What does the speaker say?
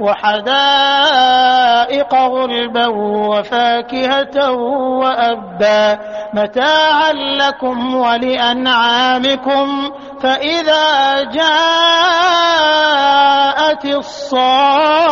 وحدائق غلبا وفاكهة وأبا. متاعا لكم ولأنعامكم. فإذا جاءت الصاخة